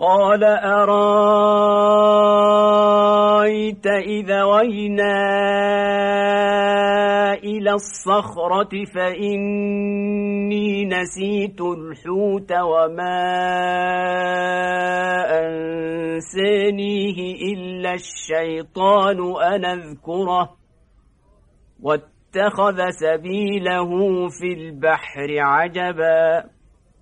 قال أرأيت إذا وينا إلى الصخرة فإني نسيت الحوت وما أنسانيه إلا الشيطان أن أذكره واتخذ سبيله في البحر عجباً